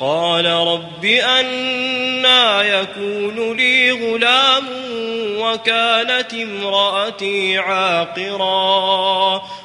قال رب أنا يكون لي غلام وكانت امرأتي عاقرا.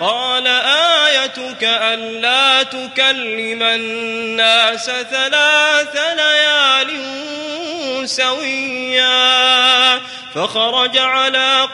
قال آيتك ألا تكلم الناس ثلاث ليال سويا فخرج على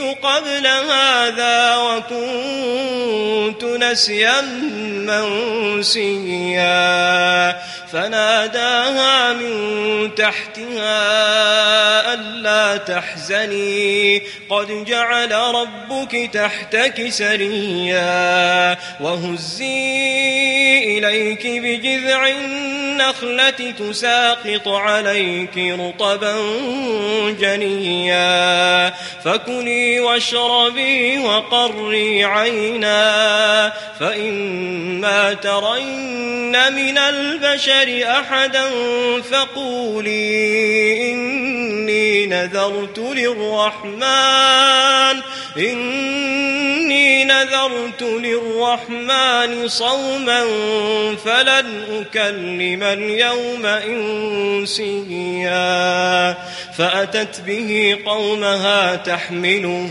قبل هذا وكنت نسيا منسيا. فناداها من تحتها ألا تحزني. قد جعل ربك تحتك سريا. وهزي إليك بجذع النخلة تساقط عليك رطبا جنيا. فكلي واشربي وقري عينا فإما ترين من البشر أحدا فقولي إني نذرت للرحمن إني نذرت للرحمن صوما فلن أكلم اليوم إنسيا. فأتت به قومها تحمله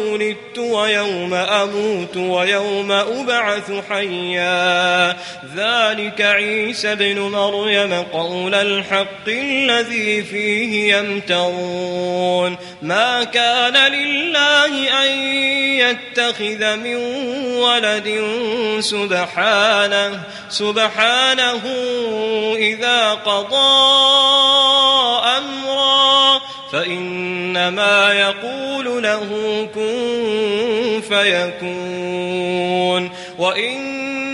ولدت ويوم أموت ويوم أبعث حيا. ذلك عيسى بن مريم قول الحق الذي فيه يمترون. ما كان لله أن يتخذ من ولد سبحانه سبحانه إذا قضى أمرا. فإنما يقول له كن فيكون. وإن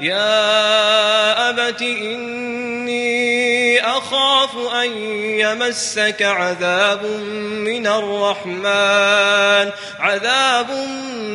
يا أبت إني أخاف أن يمسك عذاب من الرحمن عذاب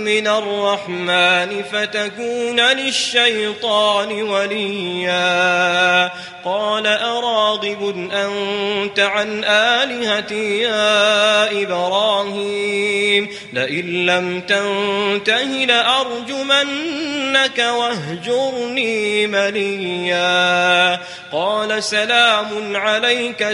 من الرحمن فتكون للشيطان وليا. قال أراغب أنت عن آلهتي يا إبراهيم؟ لئن لم تنته لأرجمنك واهجرني مليا. قال سلام عليك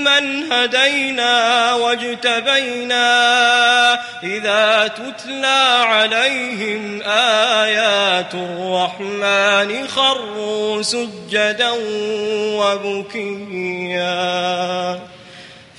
وممن هدينا واجتبينا إذا تتلى عليهم آيات الرحمن خروا سجدا وبكيا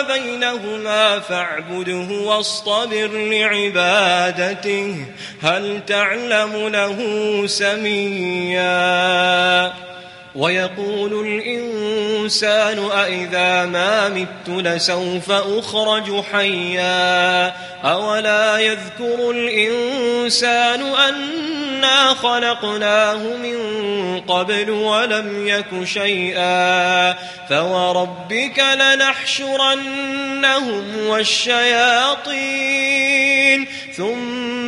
بينهما فاعبده واصطبر لعبادته. هل تعلم له سميا؟ ويقول الإنسان أإذا ما مت لسوف أخرج حيا. أولا يذكر الإنسان أنا خلقناه من قبل ولم يك شيئا فوربك لنحشرنهم والشياطين ثم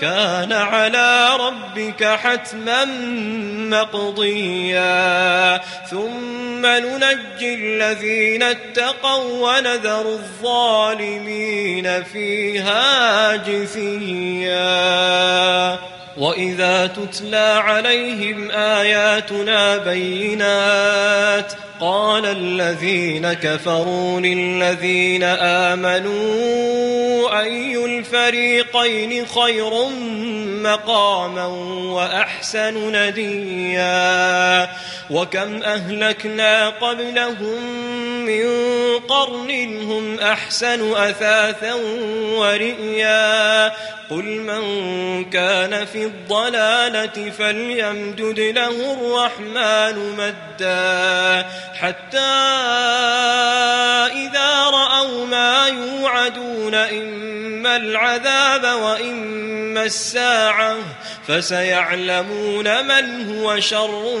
كان على ربك حتما مقضيا. ثم ننجي الذين اتقوا ونذر الظالمين فيها جثيا. وإذا تتلى عليهم آياتنا بينات قال الذين كفروا للذين آمنوا أي الفريقين خير مقاما وأحسن نديا وكم أهلكنا قبلهم من قرن هم أحسن أثاثا ورئيا قل من كان في الضلالة فليمدد له الرحمن مدا حتى إذا رأوا ما يوعدون إما العذاب وإما الساعة فسيعلمون من هو شر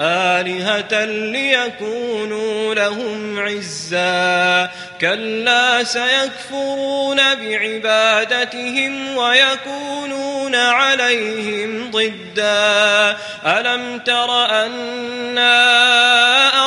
آلهة ليكونوا لهم عزا. كلا سيكفرون بعبادتهم ويكونون عليهم ضدا. ألم تر أنا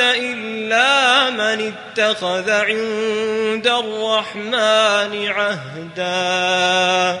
إلا من اتخذ عند الرحمن عهدا.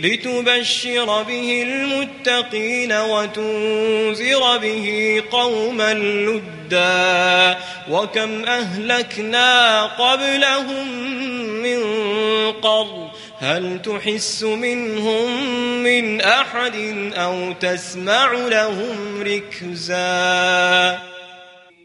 لتبشر به المتقين وتنذر به قوما لدا وكم أهلكنا قبلهم من قرن هل تحس منهم من أحد أو تسمع لهم ركزاً